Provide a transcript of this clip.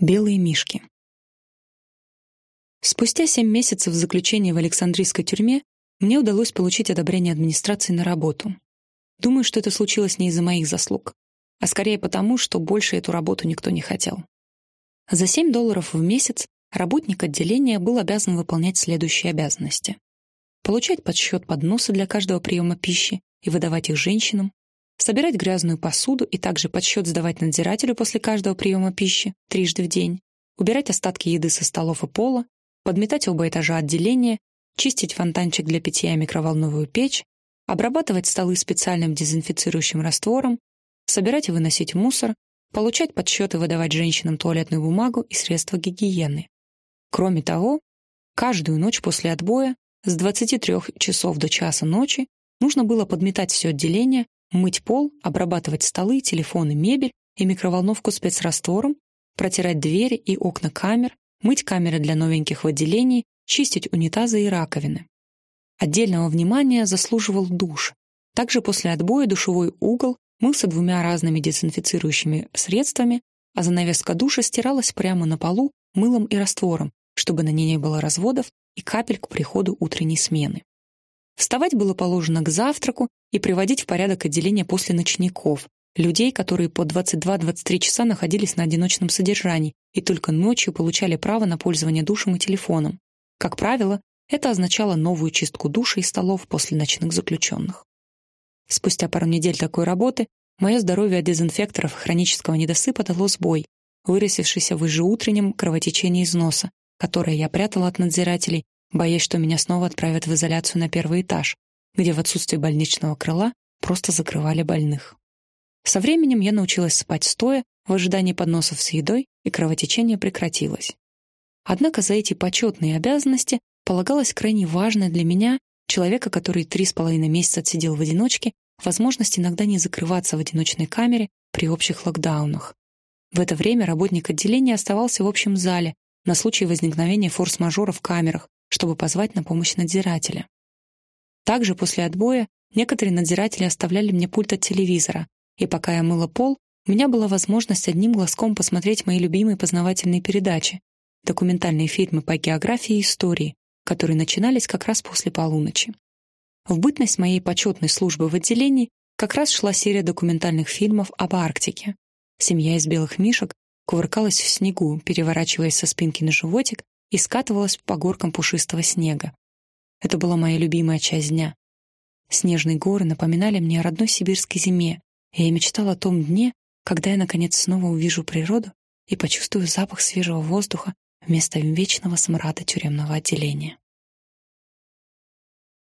Белые мишки. Спустя семь месяцев заключения в Александрийской тюрьме мне удалось получить одобрение администрации на работу. Думаю, что это случилось не из-за моих заслуг, а скорее потому, что больше эту работу никто не хотел. За 7 долларов в месяц работник отделения был обязан выполнять следующие обязанности. Получать подсчет подноса для каждого приема пищи и выдавать их женщинам, собирать грязную посуду и также подсчет сдавать надзирателю после каждого приема пищи трижды в день, убирать остатки еды со столов и пола, подметать оба этажа отделения, чистить фонтанчик для питья и микроволновую печь, обрабатывать столы специальным дезинфицирующим раствором, собирать и выносить мусор, получать подсчеты и выдавать женщинам туалетную бумагу и средства гигиены. Кроме того, каждую ночь после отбоя с 23 часов до часа ночи нужно было подметать все отделение, мыть пол, обрабатывать столы, телефоны, мебель и микроволновку спецраствором, протирать двери и окна камер, мыть камеры для новеньких в отделении, чистить унитазы и раковины. Отдельного внимания заслуживал душ. Также после отбоя душевой угол мылся двумя разными дезинфицирующими средствами, а занавеска душа стиралась прямо на полу мылом и раствором, чтобы на ней не было разводов и капель к приходу утренней смены. Вставать было положено к завтраку и приводить в порядок отделение после ночников, людей, которые по 22-23 часа находились на одиночном содержании и только ночью получали право на пользование душем и телефоном. Как правило, это означало новую чистку душа и столов после ночных заключенных. Спустя пару недель такой работы мое здоровье от дезинфекторов хронического недосыпа дало сбой, выросившийся в ежеутреннем кровотечении из носа, которое я прятала от надзирателей боясь, что меня снова отправят в изоляцию на первый этаж, где в отсутствие больничного крыла просто закрывали больных. Со временем я научилась спать стоя в ожидании подносов с едой, и кровотечение прекратилось. Однако за эти почетные обязанности полагалось крайне важное для меня, человека, который три с половиной месяца отсидел в одиночке, возможность иногда не закрываться в одиночной камере при общих локдаунах. В это время работник отделения оставался в общем зале на случай возникновения форс-мажора в камерах, чтобы позвать на помощь надзирателя. Также после отбоя некоторые надзиратели оставляли мне пульт от телевизора, и пока я мыла пол, у меня была возможность одним глазком посмотреть мои любимые познавательные передачи, документальные фильмы по географии и истории, которые начинались как раз после полуночи. В бытность моей почетной службы в отделении как раз шла серия документальных фильмов об Арктике. Семья из белых мишек кувыркалась в снегу, переворачиваясь со спинки на животик и скатывалась по горкам пушистого снега. Это была моя любимая часть дня. Снежные горы напоминали мне о родной сибирской зиме, и я мечтала о том дне, когда я наконец снова увижу природу и почувствую запах свежего воздуха вместо вечного смрада тюремного отделения.